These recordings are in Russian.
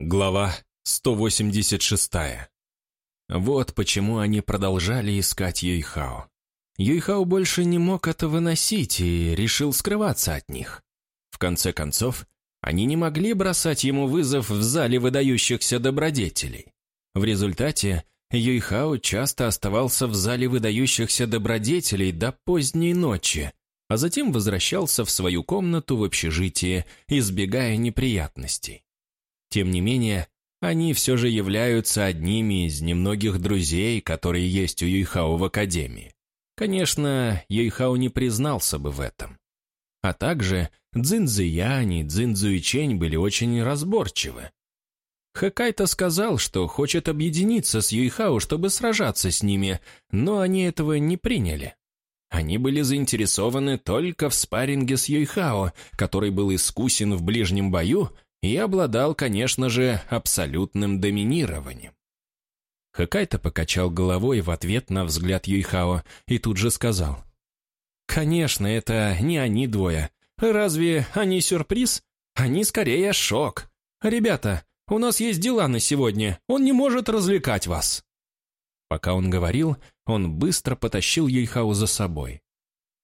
Глава 186. Вот почему они продолжали искать Юйхао. Юйхао больше не мог это выносить и решил скрываться от них. В конце концов, они не могли бросать ему вызов в зале выдающихся добродетелей. В результате Юйхао часто оставался в зале выдающихся добродетелей до поздней ночи, а затем возвращался в свою комнату в общежитии, избегая неприятностей. Тем не менее, они все же являются одними из немногих друзей, которые есть у Юйхао в Академии. Конечно, Юйхао не признался бы в этом. А также Цзин Цзиянь и Цзин Цзуичень были очень разборчивы. Хэкайто сказал, что хочет объединиться с Юйхао, чтобы сражаться с ними, но они этого не приняли. Они были заинтересованы только в спарринге с Юйхао, который был искусен в ближнем бою и обладал, конечно же, абсолютным доминированием. Хакайто покачал головой в ответ на взгляд Юйхао и тут же сказал. «Конечно, это не они двое. Разве они сюрприз? Они скорее шок. Ребята, у нас есть дела на сегодня, он не может развлекать вас». Пока он говорил, он быстро потащил Юйхао за собой.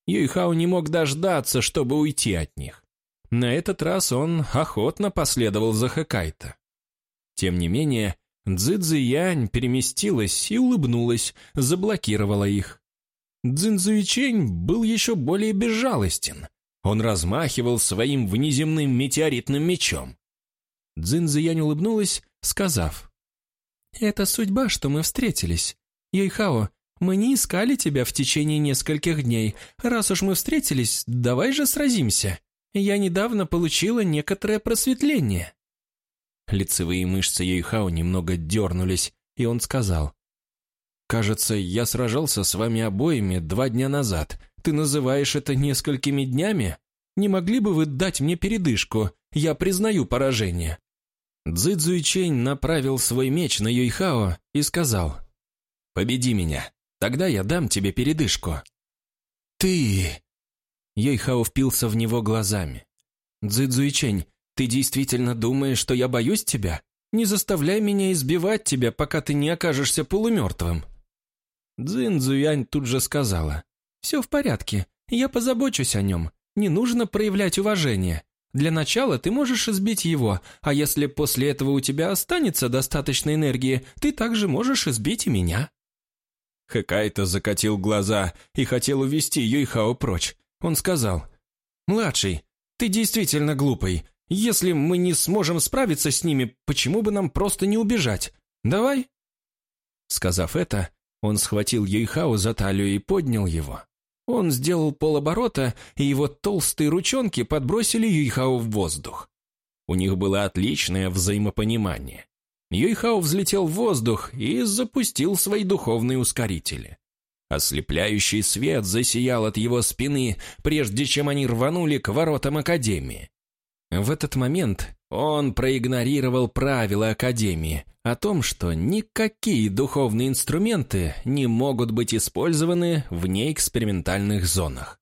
Юйхао не мог дождаться, чтобы уйти от них. На этот раз он охотно последовал за Хэкайто. Тем не менее, Цзэцзэ Янь переместилась и улыбнулась, заблокировала их. Цзиньцзуичень был еще более безжалостен. Он размахивал своим внеземным метеоритным мечом. Цзиньцзэянь улыбнулась, сказав, «Это судьба, что мы встретились. Юйхао, мы не искали тебя в течение нескольких дней. Раз уж мы встретились, давай же сразимся я недавно получила некоторое просветление». Лицевые мышцы Юйхао немного дернулись, и он сказал. «Кажется, я сражался с вами обоими два дня назад. Ты называешь это несколькими днями? Не могли бы вы дать мне передышку? Я признаю поражение». Цзы Цзуйчень направил свой меч на Юйхао и сказал. «Победи меня, тогда я дам тебе передышку». «Ты...» Йойхао впился в него глазами. «Цзэцзуичень, ты действительно думаешь, что я боюсь тебя? Не заставляй меня избивать тебя, пока ты не окажешься полумертвым». Цзин тут же сказала. «Все в порядке, я позабочусь о нем. Не нужно проявлять уважение. Для начала ты можешь избить его, а если после этого у тебя останется достаточно энергии, ты также можешь избить и меня». Хэкайто закатил глаза и хотел увести Юйхао прочь, он сказал, «Младший, ты действительно глупый. Если мы не сможем справиться с ними, почему бы нам просто не убежать? Давай?» Сказав это, он схватил Юйхао за талию и поднял его. Он сделал полоборота, и его толстые ручонки подбросили Юйхао в воздух. У них было отличное взаимопонимание. Юйхао взлетел в воздух и запустил свои духовные ускорители. Ослепляющий свет засиял от его спины, прежде чем они рванули к воротам Академии. В этот момент он проигнорировал правила Академии о том, что никакие духовные инструменты не могут быть использованы вне экспериментальных зонах.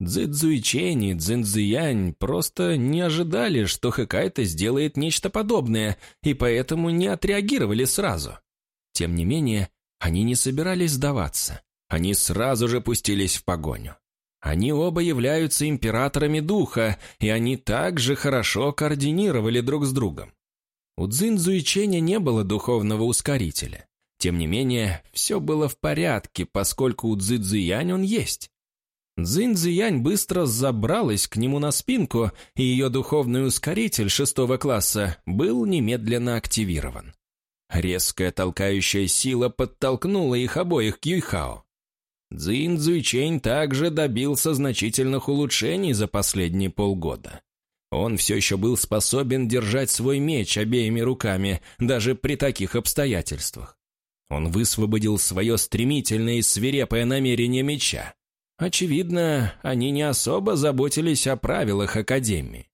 Цзэцзуйчень и Цзиньцзиянь просто не ожидали, что Хэкайто сделает нечто подобное, и поэтому не отреагировали сразу. Тем не менее, они не собирались сдаваться. Они сразу же пустились в погоню. Они оба являются императорами духа, и они также хорошо координировали друг с другом. У Цзин Цзуиченя не было духовного ускорителя. Тем не менее, все было в порядке, поскольку у Цзи Цзиянь он есть. Цзин Цзиянь быстро забралась к нему на спинку, и ее духовный ускоритель шестого класса был немедленно активирован. Резкая толкающая сила подтолкнула их обоих к Юйхао. Цзин Цзуйчень также добился значительных улучшений за последние полгода. Он все еще был способен держать свой меч обеими руками, даже при таких обстоятельствах. Он высвободил свое стремительное и свирепое намерение меча. Очевидно, они не особо заботились о правилах Академии.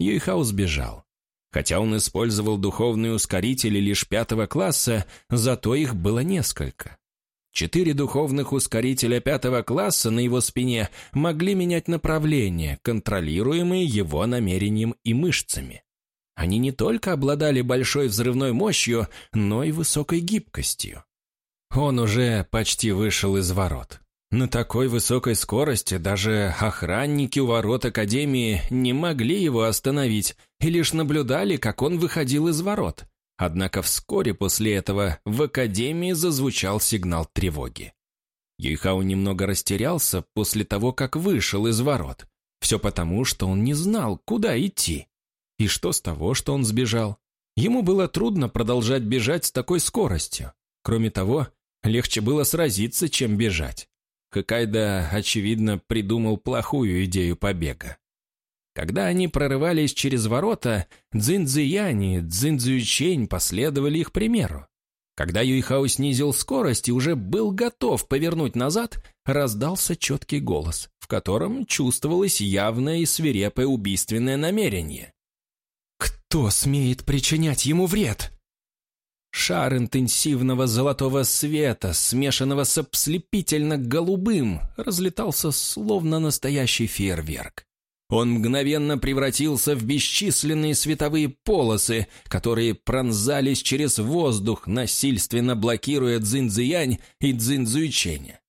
Юйхао сбежал. Хотя он использовал духовные ускорители лишь пятого класса, зато их было несколько. Четыре духовных ускорителя пятого класса на его спине могли менять направление, контролируемые его намерением и мышцами. Они не только обладали большой взрывной мощью, но и высокой гибкостью. Он уже почти вышел из ворот. На такой высокой скорости даже охранники у ворот Академии не могли его остановить и лишь наблюдали, как он выходил из ворот. Однако вскоре после этого в Академии зазвучал сигнал тревоги. Юйхао немного растерялся после того, как вышел из ворот. Все потому, что он не знал, куда идти. И что с того, что он сбежал? Ему было трудно продолжать бежать с такой скоростью. Кроме того, легче было сразиться, чем бежать. Хоккайдо, очевидно, придумал плохую идею побега. Когда они прорывались через ворота, Цзиньцзиянь и Цзиньцзючень последовали их примеру. Когда Юйхао снизил скорость и уже был готов повернуть назад, раздался четкий голос, в котором чувствовалось явное и свирепое убийственное намерение. «Кто смеет причинять ему вред?» Шар интенсивного золотого света, смешанного с ослепительно-голубым, разлетался словно настоящий фейерверк. Он мгновенно превратился в бесчисленные световые полосы, которые пронзались через воздух, насильственно блокируя Цзиньцзиянь и Цзиньцзуйченя.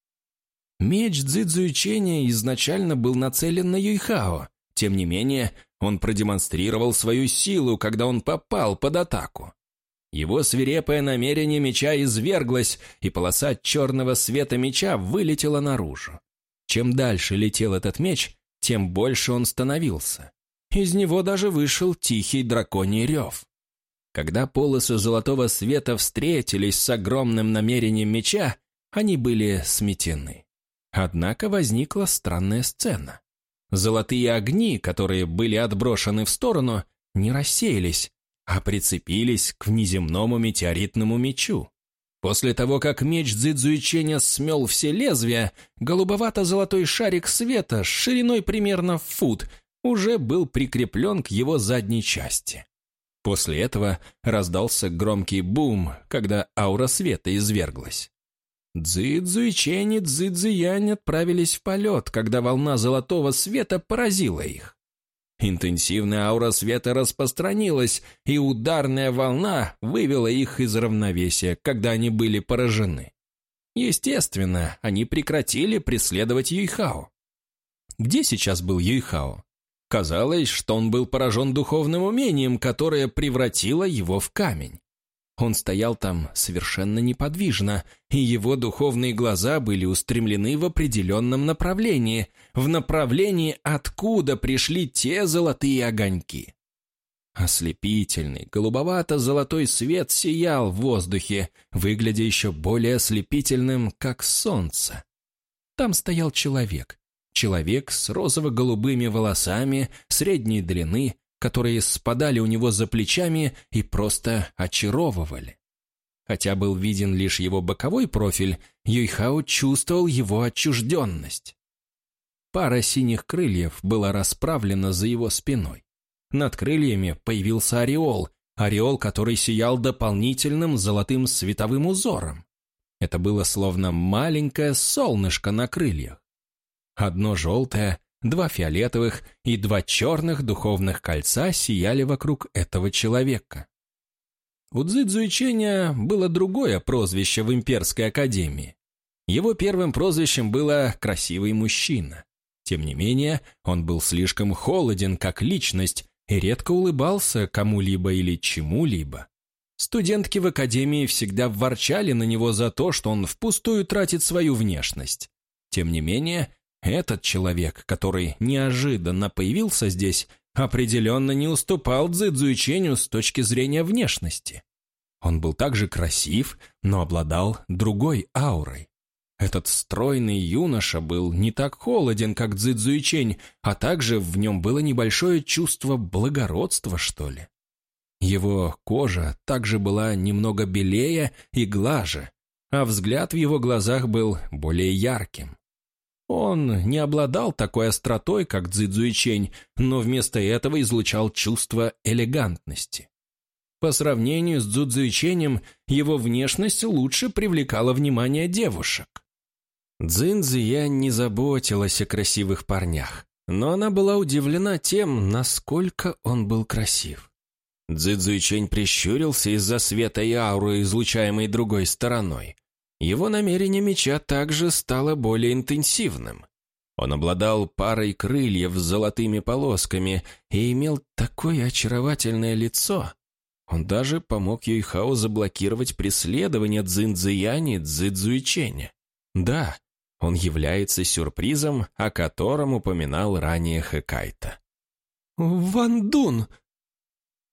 Меч Цзиньцзуйченя изначально был нацелен на Юйхао. Тем не менее, он продемонстрировал свою силу, когда он попал под атаку. Его свирепое намерение меча изверглось, и полоса черного света меча вылетела наружу. Чем дальше летел этот меч, тем больше он становился. Из него даже вышел тихий драконий рев. Когда полосы золотого света встретились с огромным намерением меча, они были сметены. Однако возникла странная сцена. Золотые огни, которые были отброшены в сторону, не рассеялись, а прицепились к внеземному метеоритному мечу. После того, как меч Цзэцзуиченя смел все лезвия, голубовато-золотой шарик света с шириной примерно фут уже был прикреплен к его задней части. После этого раздался громкий бум, когда аура света изверглась. Цзэцзуичень и Цзэцзиянь отправились в полет, когда волна золотого света поразила их. Интенсивная аура света распространилась, и ударная волна вывела их из равновесия, когда они были поражены. Естественно, они прекратили преследовать Юйхао. Где сейчас был Юйхао? Казалось, что он был поражен духовным умением, которое превратило его в камень. Он стоял там совершенно неподвижно, и его духовные глаза были устремлены в определенном направлении, в направлении, откуда пришли те золотые огоньки. Ослепительный, голубовато-золотой свет сиял в воздухе, выглядя еще более ослепительным, как солнце. Там стоял человек. Человек с розово-голубыми волосами, средней длины, которые спадали у него за плечами и просто очаровывали. Хотя был виден лишь его боковой профиль, Юйхао чувствовал его отчужденность. Пара синих крыльев была расправлена за его спиной. Над крыльями появился ореол, ореол, который сиял дополнительным золотым световым узором. Это было словно маленькое солнышко на крыльях. Одно желтое, два фиолетовых и два черных духовных кольца сияли вокруг этого человека. У Цзэцзуиченя было другое прозвище в Имперской Академии. Его первым прозвищем было «красивый мужчина». Тем не менее, он был слишком холоден как личность и редко улыбался кому-либо или чему-либо. Студентки в академии всегда ворчали на него за то, что он впустую тратит свою внешность. Тем не менее, этот человек, который неожиданно появился здесь, определенно не уступал Цзэцзуиченю с точки зрения внешности. Он был также красив, но обладал другой аурой. Этот стройный юноша был не так холоден, как Цзэцзуичень, а также в нем было небольшое чувство благородства, что ли. Его кожа также была немного белее и глаже, а взгляд в его глазах был более ярким. Он не обладал такой остротой, как Цзэцзуичень, но вместо этого излучал чувство элегантности. По сравнению с Цзэцзуиченем, его внешность лучше привлекала внимание девушек. Цзиньцзия не заботилась о красивых парнях, но она была удивлена тем, насколько он был красив. Цзэцзуйчень прищурился из-за света и ауры, излучаемой другой стороной. Его намерение меча также стало более интенсивным. Он обладал парой крыльев с золотыми полосками и имел такое очаровательное лицо. Он даже помог Юйхао заблокировать преследование Цзиньцзияни Цзэцзуйченя. Да, он является сюрпризом, о котором упоминал ранее Хэкайта. «Ван Дун!»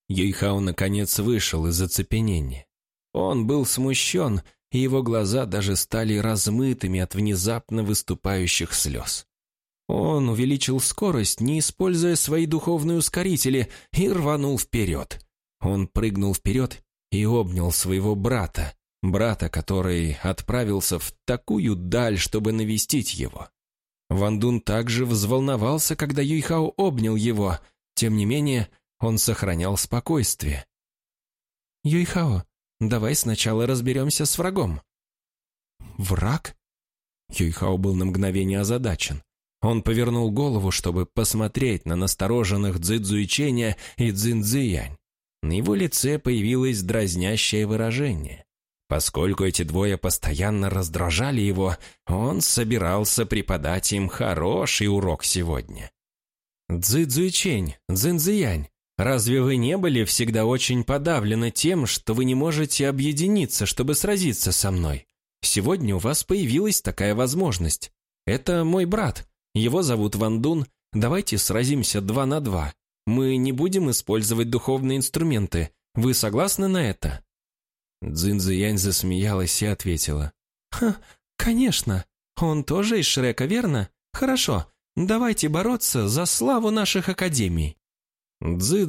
Юйхао наконец вышел из оцепенения. Он был смущен, и его глаза даже стали размытыми от внезапно выступающих слез. Он увеличил скорость, не используя свои духовные ускорители, и рванул вперед. Он прыгнул вперед и обнял своего брата, брата, который отправился в такую даль, чтобы навестить его. Ван Дун также взволновался, когда Юйхао обнял его, тем не менее он сохранял спокойствие. «Юйхао, давай сначала разберемся с врагом». «Враг?» Юйхао был на мгновение озадачен. Он повернул голову, чтобы посмотреть на настороженных Цзэцзуйченя и Цзиньцзиянь. На его лице появилось дразнящее выражение. Поскольку эти двое постоянно раздражали его, он собирался преподать им хороший урок сегодня. «Цзэцзуйчень, Цзиньцзиянь, Разве вы не были всегда очень подавлены тем, что вы не можете объединиться, чтобы сразиться со мной? Сегодня у вас появилась такая возможность. Это мой брат. Его зовут Ван Дун. Давайте сразимся два на два. Мы не будем использовать духовные инструменты. Вы согласны на это?» Цзиньцзиянь засмеялась и ответила. «Ха, конечно. Он тоже из Шрека, верно? Хорошо. Давайте бороться за славу наших академий». Цзы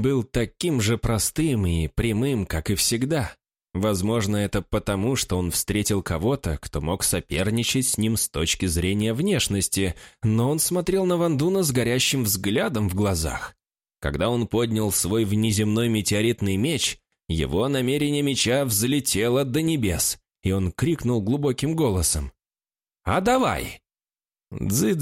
был таким же простым и прямым, как и всегда. Возможно, это потому, что он встретил кого-то, кто мог соперничать с ним с точки зрения внешности, но он смотрел на Вандуна с горящим взглядом в глазах. Когда он поднял свой внеземной метеоритный меч, его намерение меча взлетело до небес, и он крикнул глубоким голосом. «А давай!» Цзи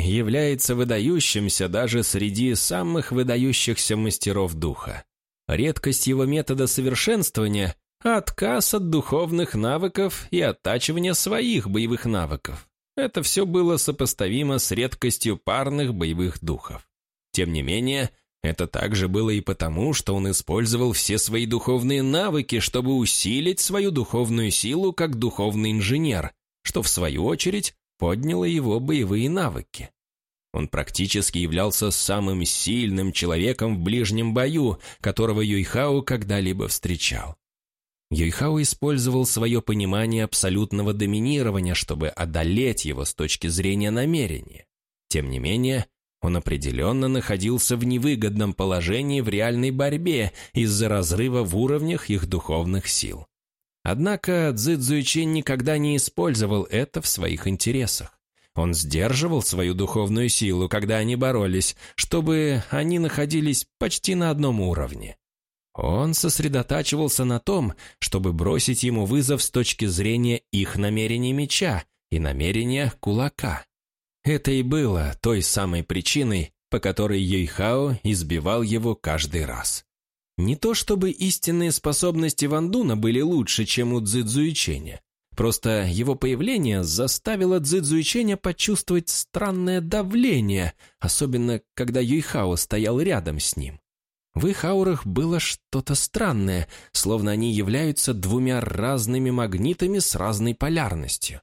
является выдающимся даже среди самых выдающихся мастеров духа. Редкость его метода совершенствования – отказ от духовных навыков и оттачивание своих боевых навыков. Это все было сопоставимо с редкостью парных боевых духов. Тем не менее, это также было и потому, что он использовал все свои духовные навыки, чтобы усилить свою духовную силу как духовный инженер, что в свою очередь подняло его боевые навыки. Он практически являлся самым сильным человеком в ближнем бою, которого Юйхао когда-либо встречал. Юйхао использовал свое понимание абсолютного доминирования, чтобы одолеть его с точки зрения намерения. Тем не менее, он определенно находился в невыгодном положении в реальной борьбе из-за разрыва в уровнях их духовных сил. Однако Цзи Цзуйчин никогда не использовал это в своих интересах. Он сдерживал свою духовную силу, когда они боролись, чтобы они находились почти на одном уровне. Он сосредотачивался на том, чтобы бросить ему вызов с точки зрения их намерения меча и намерения кулака. Это и было той самой причиной, по которой Юйхао избивал его каждый раз. Не то чтобы истинные способности Вандуна были лучше, чем у Цзэцзуиченя. Просто его появление заставило Цзэцзуиченя почувствовать странное давление, особенно когда Юйхао стоял рядом с ним. В их аурах было что-то странное, словно они являются двумя разными магнитами с разной полярностью.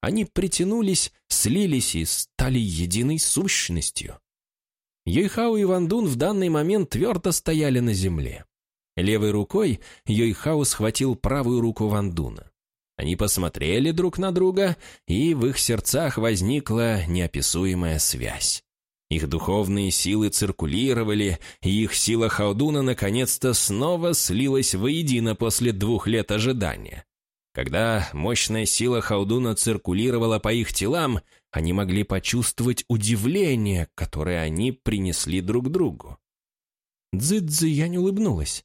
Они притянулись, слились и стали единой сущностью. Йойхао и Вандун в данный момент твердо стояли на земле. Левой рукой Йойхао схватил правую руку Вандуна. Они посмотрели друг на друга, и в их сердцах возникла неописуемая связь. Их духовные силы циркулировали, и их сила Хаудуна наконец-то снова слилась воедино после двух лет ожидания. Когда мощная сила Хаудуна циркулировала по их телам, они могли почувствовать удивление, которое они принесли друг другу. Цзы я улыбнулась.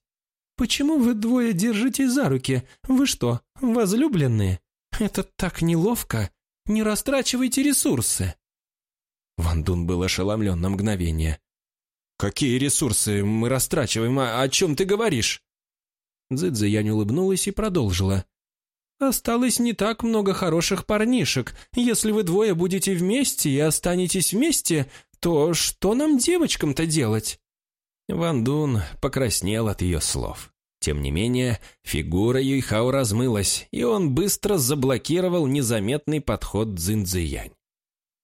«Почему вы двое держите за руки? Вы что, возлюбленные? Это так неловко. Не растрачивайте ресурсы». Ван Дун был ошеломлен на мгновение. «Какие ресурсы мы растрачиваем? А о чем ты говоришь?» Цзэцзэянь улыбнулась и продолжила. «Осталось не так много хороших парнишек. Если вы двое будете вместе и останетесь вместе, то что нам девочкам-то делать?» Ван Дун покраснел от ее слов. Тем не менее, фигура Юйхао размылась, и он быстро заблокировал незаметный подход Цзиньцзиянь.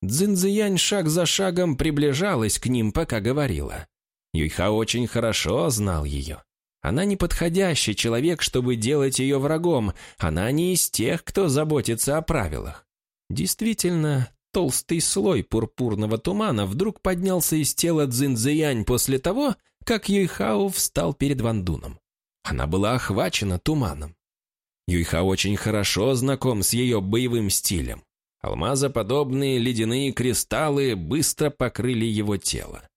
Цзиньцзиянь шаг за шагом приближалась к ним, пока говорила. Юйхао очень хорошо знал ее. Она неподходящий человек, чтобы делать ее врагом. Она не из тех, кто заботится о правилах. Действительно, толстый слой пурпурного тумана вдруг поднялся из тела Цзиньцзиянь после того, как Юйхао встал перед Вандуном. Она была охвачена туманом. Юйхао очень хорошо знаком с ее боевым стилем. Алмазоподобные ледяные кристаллы быстро покрыли его тело.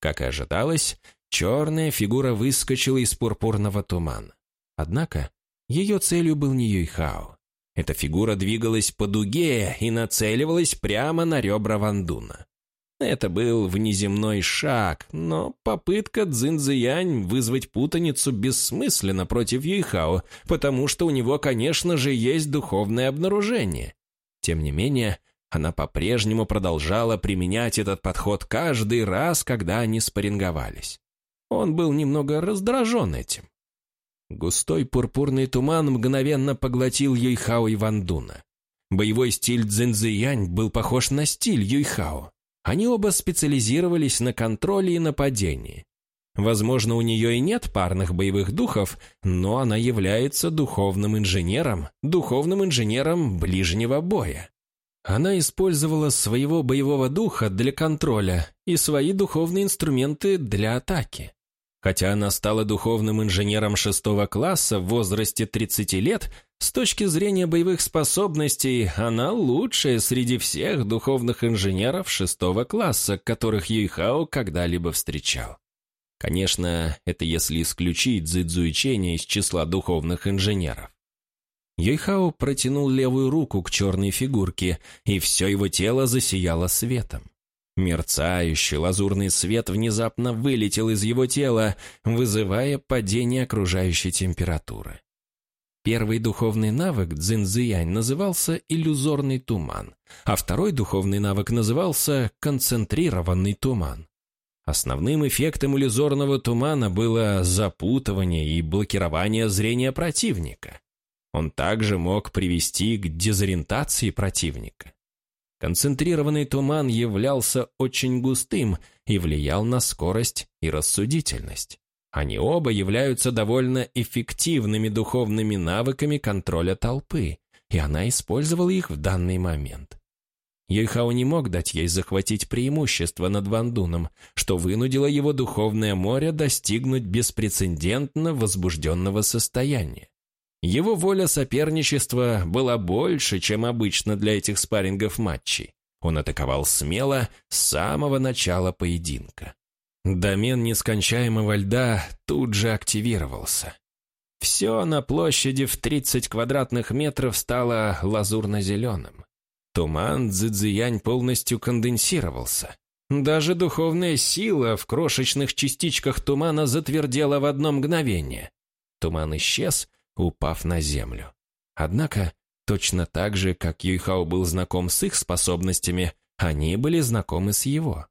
Как и ожидалось, черная фигура выскочила из пурпурного тумана. Однако ее целью был не Юйхао. Эта фигура двигалась по дуге и нацеливалась прямо на ребра Вандуна. Это был внеземной шаг, но попытка Цзиньцзиянь вызвать путаницу бессмысленна против Юйхао, потому что у него, конечно же, есть духовное обнаружение. Тем не менее, она по-прежнему продолжала применять этот подход каждый раз, когда они спарринговались. Он был немного раздражен этим. Густой пурпурный туман мгновенно поглотил Юйхао и Вандуна. Боевой стиль Цзиньцзиянь был похож на стиль Юйхао. Они оба специализировались на контроле и нападении. Возможно, у нее и нет парных боевых духов, но она является духовным инженером, духовным инженером ближнего боя. Она использовала своего боевого духа для контроля и свои духовные инструменты для атаки. Хотя она стала духовным инженером шестого класса в возрасте 30 лет, с точки зрения боевых способностей она лучшая среди всех духовных инженеров шестого класса, которых Юйхао когда-либо встречал. Конечно, это если исключить Цзэцзуичения из числа духовных инженеров. Юйхао протянул левую руку к черной фигурке, и все его тело засияло светом. Мерцающий лазурный свет внезапно вылетел из его тела, вызывая падение окружающей температуры. Первый духовный навык Цзиньцзиянь назывался «иллюзорный туман», а второй духовный навык назывался «концентрированный туман». Основным эффектом иллюзорного тумана было запутывание и блокирование зрения противника. Он также мог привести к дезориентации противника. Концентрированный туман являлся очень густым и влиял на скорость и рассудительность. Они оба являются довольно эффективными духовными навыками контроля толпы, и она использовала их в данный момент. Юйхао не мог дать ей захватить преимущество над Вандуном, что вынудило его духовное море достигнуть беспрецедентно возбужденного состояния. Его воля соперничества была больше, чем обычно для этих спаррингов матчей. Он атаковал смело с самого начала поединка. Домен нескончаемого льда тут же активировался. Все на площади в 30 квадратных метров стало лазурно-зеленым. Туман Цзэцзиянь полностью конденсировался. Даже духовная сила в крошечных частичках тумана затвердела в одно мгновение. Туман исчез, упав на землю. Однако, точно так же, как Юйхао был знаком с их способностями, они были знакомы с его.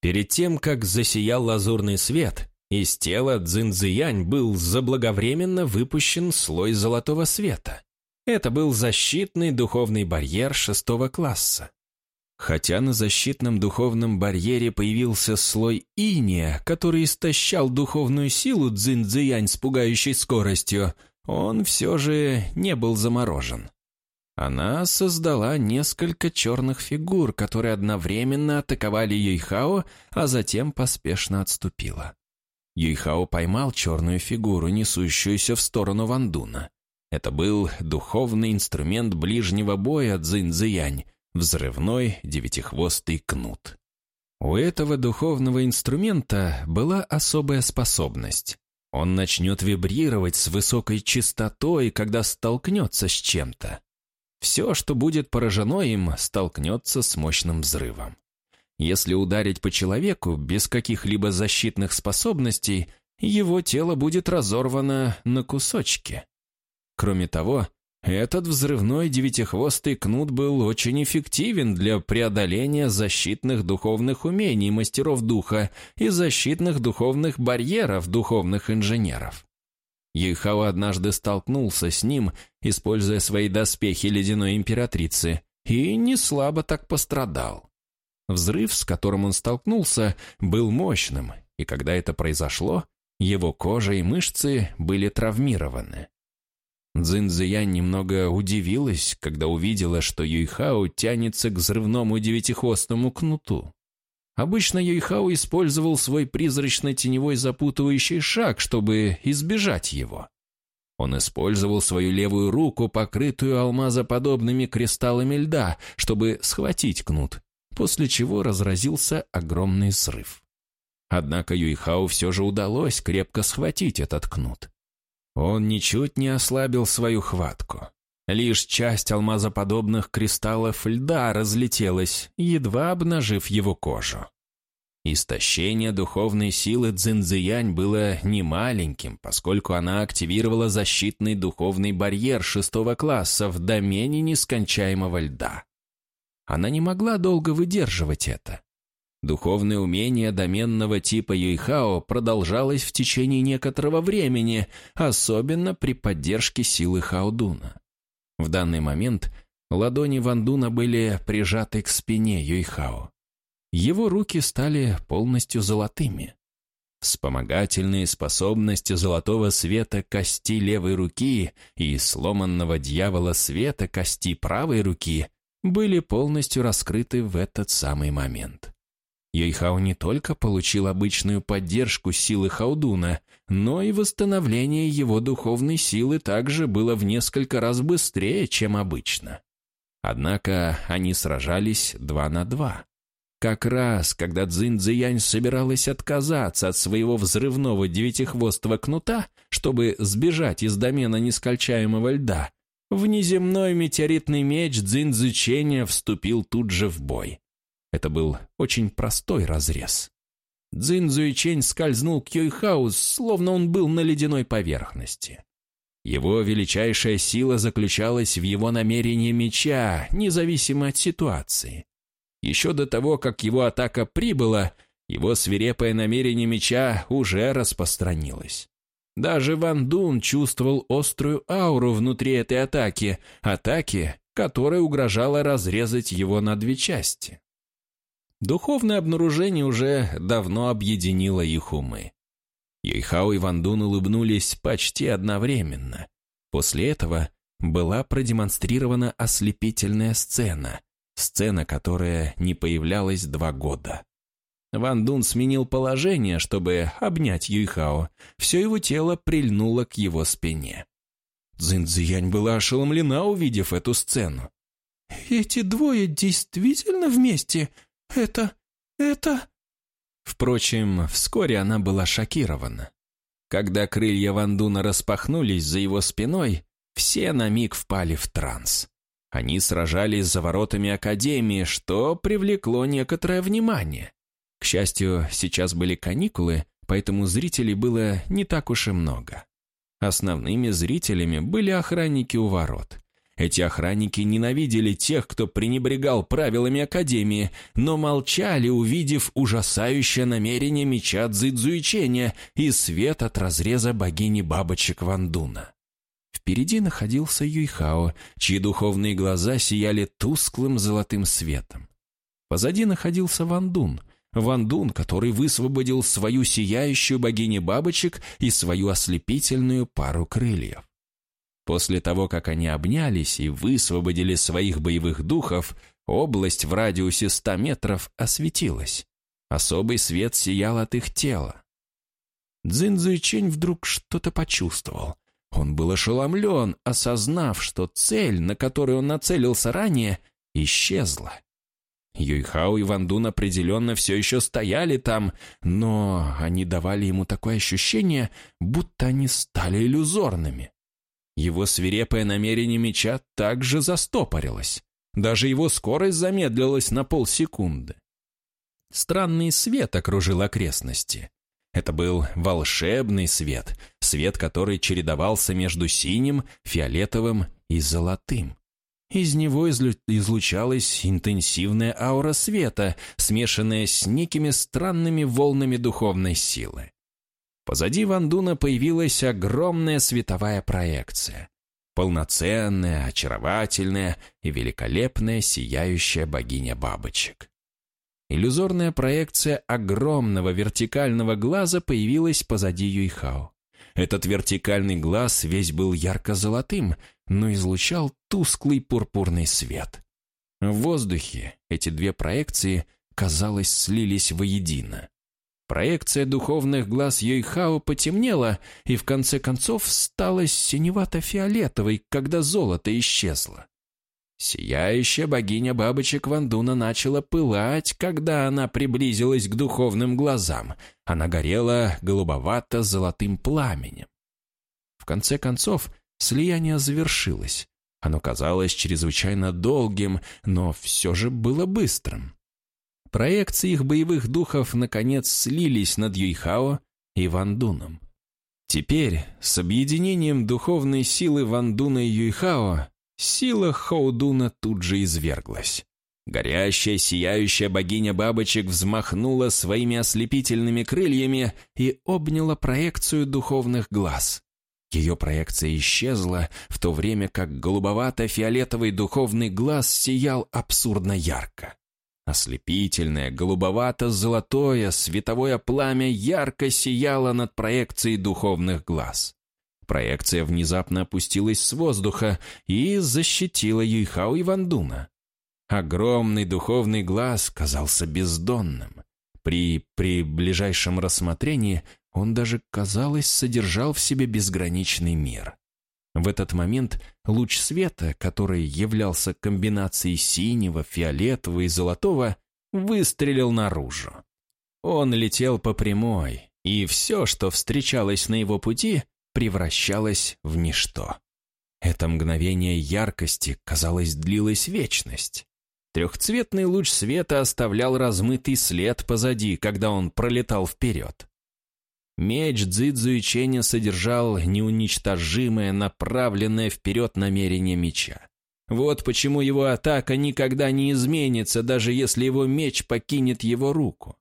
Перед тем, как засиял лазурный свет, из тела Цзиньцзиянь был заблаговременно выпущен слой золотого света. Это был защитный духовный барьер шестого класса. Хотя на защитном духовном барьере появился слой иния, который истощал духовную силу Цзиньцзиянь с пугающей скоростью, он все же не был заморожен. Она создала несколько черных фигур, которые одновременно атаковали Юйхао, а затем поспешно отступила. Юйхао поймал черную фигуру, несущуюся в сторону Вандуна. Это был духовный инструмент ближнего боя Цзиньцзиянь, взрывной девятихвостый кнут. У этого духовного инструмента была особая способность. Он начнет вибрировать с высокой частотой, когда столкнется с чем-то. Все, что будет поражено им, столкнется с мощным взрывом. Если ударить по человеку без каких-либо защитных способностей, его тело будет разорвано на кусочки. Кроме того, этот взрывной девятихвостый кнут был очень эффективен для преодоления защитных духовных умений мастеров духа и защитных духовных барьеров духовных инженеров. Юйхао однажды столкнулся с ним, используя свои доспехи ледяной императрицы, и не слабо так пострадал. Взрыв, с которым он столкнулся, был мощным, и когда это произошло, его кожа и мышцы были травмированы. Цзиньцзиянь немного удивилась, когда увидела, что Юйхао тянется к взрывному девятихвостому кнуту. Обычно Юйхао использовал свой призрачно-теневой запутывающий шаг, чтобы избежать его. Он использовал свою левую руку, покрытую алмазоподобными кристаллами льда, чтобы схватить кнут, после чего разразился огромный срыв. Однако Юйхау все же удалось крепко схватить этот кнут. Он ничуть не ослабил свою хватку. Лишь часть алмазоподобных кристаллов льда разлетелась, едва обнажив его кожу. Истощение духовной силы Цзиньцзиянь было немаленьким, поскольку она активировала защитный духовный барьер шестого класса в домене нескончаемого льда. Она не могла долго выдерживать это. Духовное умение доменного типа Юйхао продолжалось в течение некоторого времени, особенно при поддержке силы Хаодуна. В данный момент ладони Вандуна были прижаты к спине Юйхао. Его руки стали полностью золотыми. Вспомогательные способности золотого света кости левой руки и сломанного дьявола света кости правой руки были полностью раскрыты в этот самый момент. Йойхао не только получил обычную поддержку силы Хаудуна, но и восстановление его духовной силы также было в несколько раз быстрее, чем обычно. Однако они сражались два на два. Как раз, когда Цзинь Цзиянь собиралась отказаться от своего взрывного девятихвостого кнута, чтобы сбежать из домена нескончаемого льда, внеземной метеоритный меч Цзинь Цзиченя вступил тут же в бой. Это был очень простой разрез. Цзин Цзуичень скользнул к Йойхаус, словно он был на ледяной поверхности. Его величайшая сила заключалась в его намерении меча, независимо от ситуации. Еще до того, как его атака прибыла, его свирепое намерение меча уже распространилось. Даже Ван Дун чувствовал острую ауру внутри этой атаки, атаки, которая угрожала разрезать его на две части. Духовное обнаружение уже давно объединило их умы. Юйхао и Вандун улыбнулись почти одновременно. После этого была продемонстрирована ослепительная сцена, сцена, которая не появлялась два года. Ван Дун сменил положение, чтобы обнять Юйхао. Все его тело прильнуло к его спине. Цзиньцзиянь была ошеломлена, увидев эту сцену. «Эти двое действительно вместе? «Это... это...» Впрочем, вскоре она была шокирована. Когда крылья Вандуна распахнулись за его спиной, все на миг впали в транс. Они сражались за воротами Академии, что привлекло некоторое внимание. К счастью, сейчас были каникулы, поэтому зрителей было не так уж и много. Основными зрителями были охранники у ворот. Эти охранники ненавидели тех, кто пренебрегал правилами Академии, но молчали, увидев ужасающее намерение меча Цзэцзуичения и свет от разреза богини бабочек Вандуна. Впереди находился Юйхао, чьи духовные глаза сияли тусклым золотым светом. Позади находился Вандун, Вандун, который высвободил свою сияющую богиню бабочек и свою ослепительную пару крыльев. После того, как они обнялись и высвободили своих боевых духов, область в радиусе ста метров осветилась. Особый свет сиял от их тела. Цзин Цзуйчень вдруг что-то почувствовал. Он был ошеломлен, осознав, что цель, на которую он нацелился ранее, исчезла. Юйхао и Вандун определенно все еще стояли там, но они давали ему такое ощущение, будто они стали иллюзорными. Его свирепое намерение меча также застопорилось. Даже его скорость замедлилась на полсекунды. Странный свет окружил окрестности. Это был волшебный свет, свет, который чередовался между синим, фиолетовым и золотым. Из него излучалась интенсивная аура света, смешанная с некими странными волнами духовной силы. Позади Вандуна появилась огромная световая проекция. Полноценная, очаровательная и великолепная сияющая богиня бабочек. Иллюзорная проекция огромного вертикального глаза появилась позади Юйхао. Этот вертикальный глаз весь был ярко-золотым, но излучал тусклый пурпурный свет. В воздухе эти две проекции, казалось, слились воедино. Проекция духовных глаз Йойхао потемнела и в конце концов стала синевато-фиолетовой, когда золото исчезло. Сияющая богиня бабочек Вандуна начала пылать, когда она приблизилась к духовным глазам. Она горела голубовато-золотым пламенем. В конце концов, слияние завершилось. Оно казалось чрезвычайно долгим, но все же было быстрым. Проекции их боевых духов наконец слились над Юйхао и Вандуном. Теперь, с объединением духовной силы Вандуна и Юйхао, Сила Хоудуна тут же изверглась. Горящая, сияющая богиня бабочек взмахнула своими ослепительными крыльями и обняла проекцию духовных глаз. Ее проекция исчезла, в то время как голубовато-фиолетовый духовный глаз сиял абсурдно ярко. Ослепительное, голубовато-золотое, световое пламя ярко сияло над проекцией духовных глаз. Проекция внезапно опустилась с воздуха и защитила Юйхао и Вандуна. Огромный духовный глаз казался бездонным. При, при ближайшем рассмотрении он даже, казалось, содержал в себе безграничный мир. В этот момент луч света, который являлся комбинацией синего, фиолетового и золотого, выстрелил наружу. Он летел по прямой, и все, что встречалось на его пути, превращалось в ничто. Это мгновение яркости, казалось, длилась вечность. Трехцветный луч света оставлял размытый след позади, когда он пролетал вперед. Меч Дзидзу и Ченя содержал неуничтожимое, направленное вперед намерение меча. Вот почему его атака никогда не изменится, даже если его меч покинет его руку.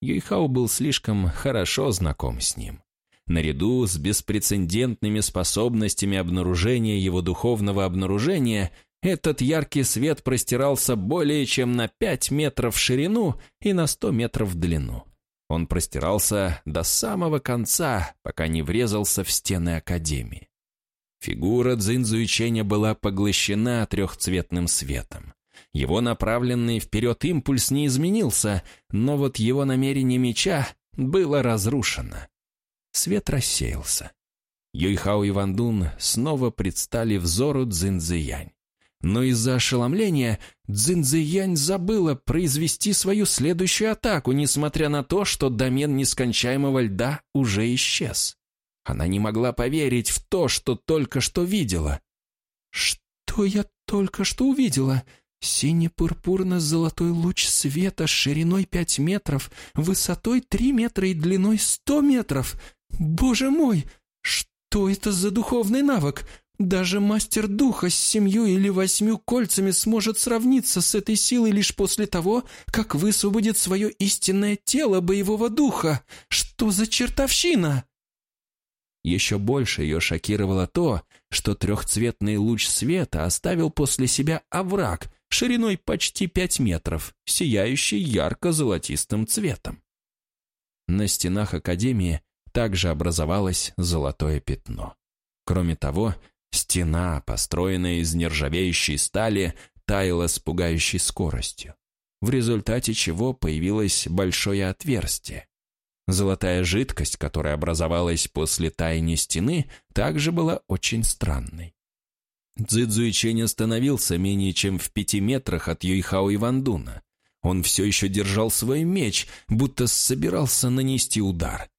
Юйхао был слишком хорошо знаком с ним. Наряду с беспрецедентными способностями обнаружения его духовного обнаружения, этот яркий свет простирался более чем на 5 метров в ширину и на 100 метров в длину. Он простирался до самого конца, пока не врезался в стены Академии. Фигура Цзиньзу Иченя была поглощена трехцветным светом. Его направленный вперед импульс не изменился, но вот его намерение меча было разрушено. Свет рассеялся. Юйхао и Вандун снова предстали взору Цзиньцзиянь. Но из-за ошеломления Цзиньцзиянь забыла произвести свою следующую атаку, несмотря на то, что домен нескончаемого льда уже исчез. Она не могла поверить в то, что только что видела. «Что я только что увидела?» Сине-пурпурно-золотой луч света шириной пять метров, высотой три метра и длиной сто метров. Боже мой, что это за духовный навык? Даже мастер духа с семью или восьмью кольцами сможет сравниться с этой силой лишь после того, как высвободит свое истинное тело боевого духа. Что за чертовщина? Еще больше ее шокировало то, что трехцветный луч света оставил после себя овраг шириной почти пять метров, сияющий ярко-золотистым цветом. На стенах Академии также образовалось золотое пятно. Кроме того, стена, построенная из нержавеющей стали, таяла с пугающей скоростью, в результате чего появилось большое отверстие. Золотая жидкость, которая образовалась после таяния стены, также была очень странной. Цзэцзуичень остановился менее чем в пяти метрах от Юйхао и Вандуна. Он все еще держал свой меч, будто собирался нанести удар.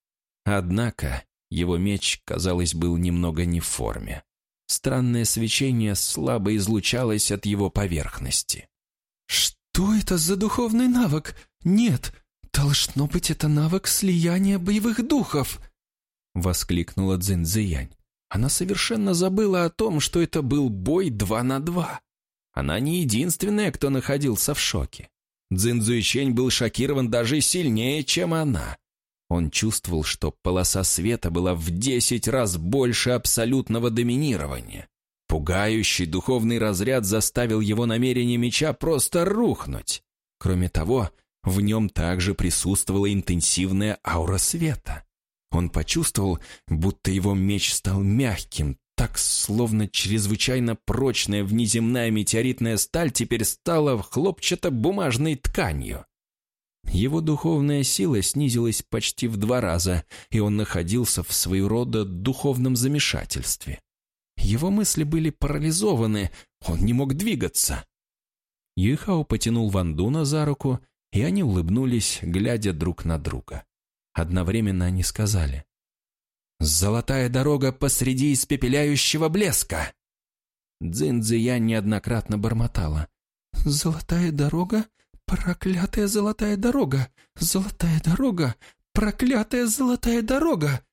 Однако его меч, казалось, был немного не в форме. Странное свечение слабо излучалось от его поверхности. что это за духовный навык? Нет, должно быть, это навык слияния боевых духов!» Воскликнула Цзиньцзиянь. Она совершенно забыла о том, что это был бой два на два. Она не единственная, кто находился в шоке. Цзиньцзуйчень был шокирован даже сильнее, чем она. Он чувствовал, что полоса света была в десять раз больше абсолютного доминирования. Пугающий духовный разряд заставил его намерение меча просто рухнуть. Кроме того, в нем также присутствовала интенсивная аура света. Он почувствовал, будто его меч стал мягким, так словно чрезвычайно прочная внеземная метеоритная сталь теперь стала хлопчато-бумажной тканью. Его духовная сила снизилась почти в два раза, и он находился в своего рода духовном замешательстве. Его мысли были парализованы, он не мог двигаться. Юйхао потянул Вандуна за руку, и они улыбнулись, глядя друг на друга. Одновременно они сказали «Золотая дорога посреди испепеляющего блеска!» Цзин неоднократно бормотала «Золотая дорога? Проклятая золотая дорога! Золотая дорога! Проклятая золотая дорога!»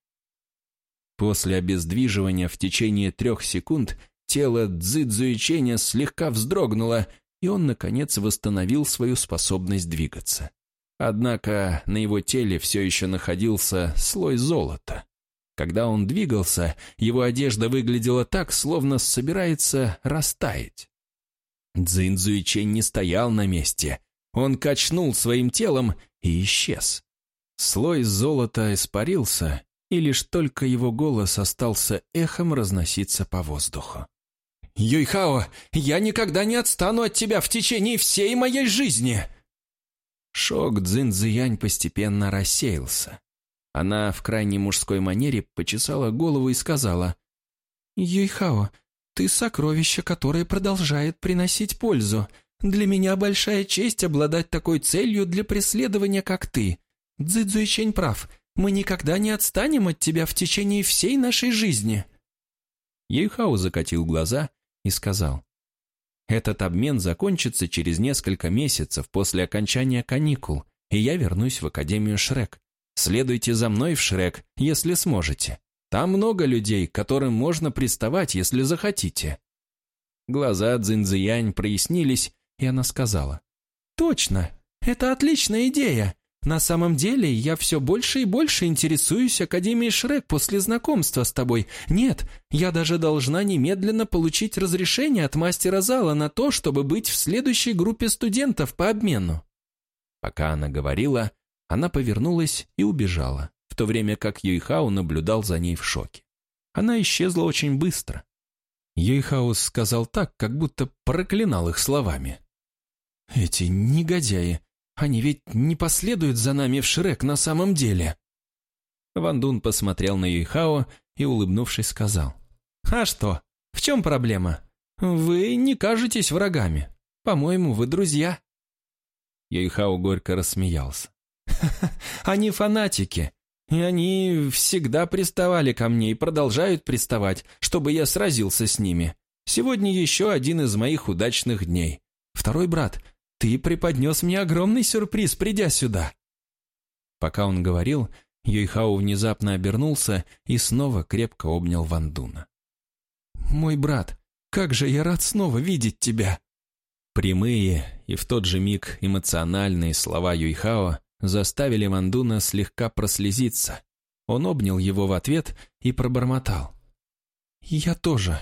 После обездвиживания в течение трех секунд тело Цзэцзуиченя слегка вздрогнуло, и он, наконец, восстановил свою способность двигаться. Однако на его теле все еще находился слой золота. Когда он двигался, его одежда выглядела так, словно собирается растаять. Цзиньцзуичень не стоял на месте. Он качнул своим телом и исчез. Слой золота испарился, и лишь только его голос остался эхом разноситься по воздуху. «Юйхао, я никогда не отстану от тебя в течение всей моей жизни!» Шок Цзиньцзиянь постепенно рассеялся. Она в крайней мужской манере почесала голову и сказала, «Юйхао, ты сокровище, которое продолжает приносить пользу. Для меня большая честь обладать такой целью для преследования, как ты. Цзэцзуйчень прав, мы никогда не отстанем от тебя в течение всей нашей жизни». Ейхау закатил глаза и сказал, «Этот обмен закончится через несколько месяцев после окончания каникул, и я вернусь в Академию Шрек. Следуйте за мной в Шрек, если сможете. Там много людей, которым можно приставать, если захотите». Глаза Цзиньцзиянь прояснились, и она сказала, «Точно, это отличная идея. На самом деле, я все больше и больше интересуюсь Академией Шрек после знакомства с тобой. Нет, я даже должна немедленно получить разрешение от мастера зала на то, чтобы быть в следующей группе студентов по обмену». Пока она говорила, она повернулась и убежала, в то время как Юйхао наблюдал за ней в шоке. Она исчезла очень быстро. Юйхаус сказал так, как будто проклинал их словами. «Эти негодяи! Они ведь не последуют за нами в Шрек на самом деле. Ван Дун посмотрел на Юйхао и, улыбнувшись, сказал. «А что? В чем проблема? Вы не кажетесь врагами. По-моему, вы друзья». Юйхао горько рассмеялся. «Они фанатики, и они всегда приставали ко мне и продолжают приставать, чтобы я сразился с ними. Сегодня еще один из моих удачных дней. Второй брат ты преподнес мне огромный сюрприз, придя сюда!» Пока он говорил, Юйхао внезапно обернулся и снова крепко обнял Вандуна. «Мой брат, как же я рад снова видеть тебя!» Прямые и в тот же миг эмоциональные слова Юйхао заставили Вандуна слегка прослезиться. Он обнял его в ответ и пробормотал. «Я тоже.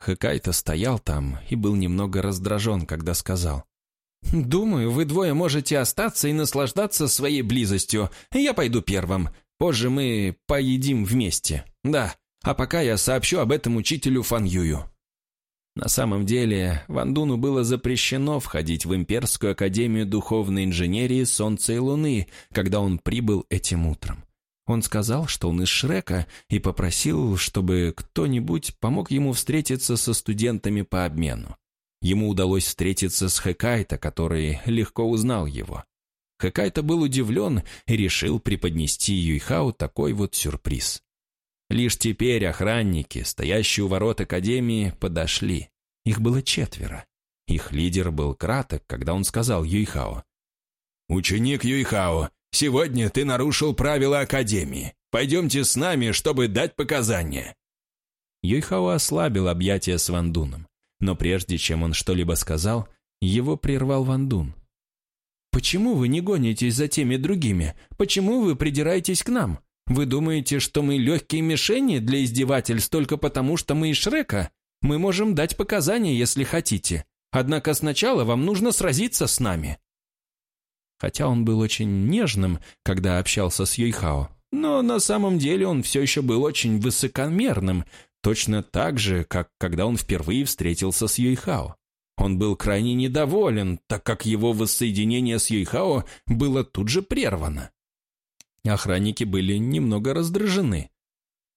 Хакайто стоял там и был немного раздражен, когда сказал. «Думаю, вы двое можете остаться и наслаждаться своей близостью. Я пойду первым. Позже мы поедим вместе. Да, а пока я сообщу об этом учителю Фан Юю». На самом деле, Ван Дуну было запрещено входить в Имперскую Академию Духовной Инженерии Солнца и Луны, когда он прибыл этим утром. Он сказал, что он из Шрека, и попросил, чтобы кто-нибудь помог ему встретиться со студентами по обмену. Ему удалось встретиться с Хэкайто, который легко узнал его. Хэкайто был удивлен и решил преподнести Юйхау такой вот сюрприз. Лишь теперь охранники, стоящие у ворот Академии, подошли. Их было четверо. Их лидер был краток, когда он сказал Юйхао. «Ученик Юйхао, сегодня ты нарушил правила Академии. Пойдемте с нами, чтобы дать показания». Юйхао ослабил объятия с Вандуном, но прежде чем он что-либо сказал, его прервал Вандун. «Почему вы не гонитесь за теми другими? Почему вы придираетесь к нам? Вы думаете, что мы легкие мишени для издевательств только потому, что мы из Шрека? Мы можем дать показания, если хотите. Однако сначала вам нужно сразиться с нами». Хотя он был очень нежным, когда общался с Юйхао, но на самом деле он все еще был очень высокомерным, точно так же, как когда он впервые встретился с Юйхао. Он был крайне недоволен, так как его воссоединение с Юйхао было тут же прервано. Охранники были немного раздражены.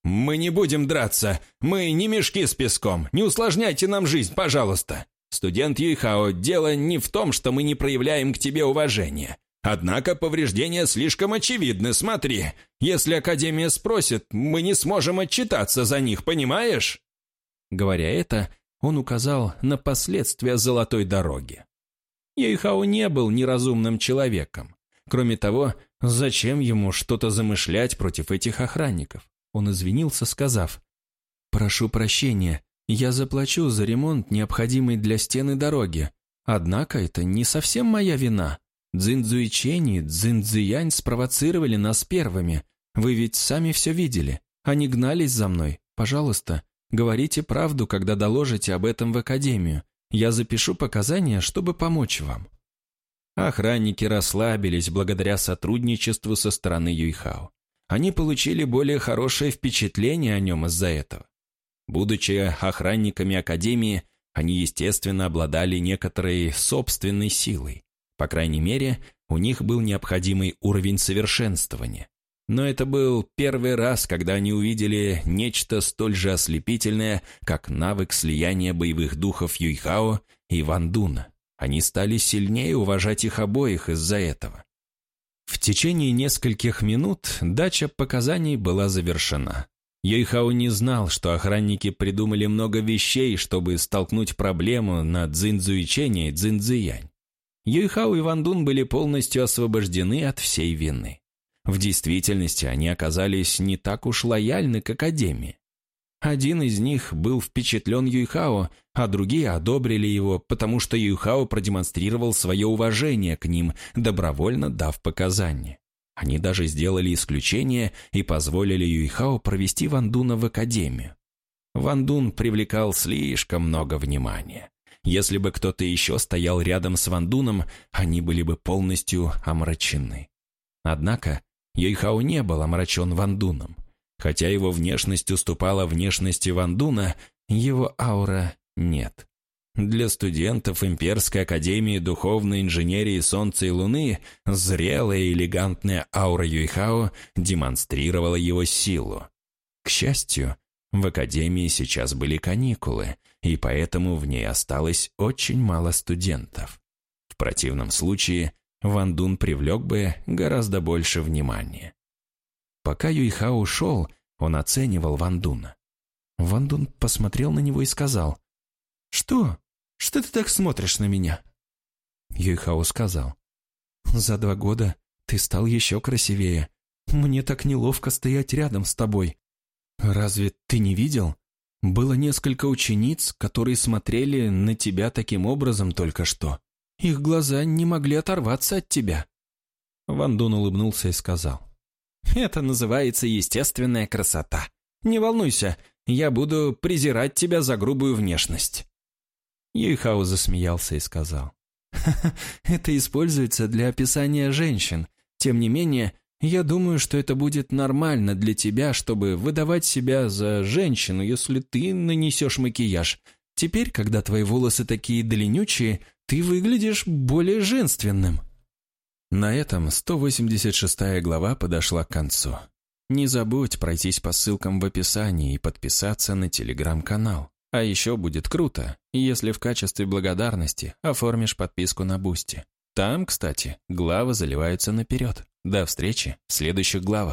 «Мы не будем драться. Мы не мешки с песком. Не усложняйте нам жизнь, пожалуйста. Студент Юйхао, дело не в том, что мы не проявляем к тебе уважения. Однако повреждения слишком очевидны, смотри. Если Академия спросит, мы не сможем отчитаться за них, понимаешь?» Говоря это, он указал на последствия золотой дороги. Юйхао не был неразумным человеком. Кроме того, зачем ему что-то замышлять против этих охранников? Он извинился, сказав, «Прошу прощения, я заплачу за ремонт, необходимый для стены дороги. Однако это не совсем моя вина. Цзиньцзуичень и Цзиньцзиянь спровоцировали нас первыми. Вы ведь сами все видели. Они гнались за мной. Пожалуйста, говорите правду, когда доложите об этом в академию. Я запишу показания, чтобы помочь вам». Охранники расслабились благодаря сотрудничеству со стороны Юйхао. Они получили более хорошее впечатление о нем из-за этого. Будучи охранниками Академии, они, естественно, обладали некоторой собственной силой. По крайней мере, у них был необходимый уровень совершенствования. Но это был первый раз, когда они увидели нечто столь же ослепительное, как навык слияния боевых духов Юйхао и Вандуна. Они стали сильнее уважать их обоих из-за этого. В течение нескольких минут дача показаний была завершена. Йойхао не знал, что охранники придумали много вещей, чтобы столкнуть проблему на Цзиньцзуичене и Цзиньцзиянь. Юйхао и Вандун были полностью освобождены от всей вины. В действительности они оказались не так уж лояльны к Академии. Один из них был впечатлен Юйхао, а другие одобрили его, потому что Юйхао продемонстрировал свое уважение к ним, добровольно дав показания. Они даже сделали исключение и позволили Юйхао провести Вандуна в Академию. Вандун привлекал слишком много внимания. Если бы кто-то еще стоял рядом с Вандуном, они были бы полностью омрачены. Однако Йойхао не был омрачен Вандуном. Хотя его внешность уступала внешности Вандуна, его аура нет. Для студентов Имперской Академии Духовной Инженерии Солнца и Луны зрелая и элегантная аура Юйхао демонстрировала его силу. К счастью, в Академии сейчас были каникулы, и поэтому в ней осталось очень мало студентов. В противном случае Ван Дун привлек бы гораздо больше внимания. Пока Юйха ушел, он оценивал Ван Дуна. Ван Дун посмотрел на него и сказал, «Что? Что ты так смотришь на меня?» Юйхао сказал, «За два года ты стал еще красивее. Мне так неловко стоять рядом с тобой. Разве ты не видел? Было несколько учениц, которые смотрели на тебя таким образом только что. Их глаза не могли оторваться от тебя». Ван Дун улыбнулся и сказал. «Это называется естественная красота. Не волнуйся, я буду презирать тебя за грубую внешность». Юйхао засмеялся и сказал. «Ха -ха, «Это используется для описания женщин. Тем не менее, я думаю, что это будет нормально для тебя, чтобы выдавать себя за женщину, если ты нанесешь макияж. Теперь, когда твои волосы такие длиннючие, ты выглядишь более женственным». На этом 186 глава подошла к концу. Не забудь пройтись по ссылкам в описании и подписаться на телеграм-канал. А еще будет круто, если в качестве благодарности оформишь подписку на Бусти. Там, кстати, главы заливаются наперед. До встречи в следующих главах.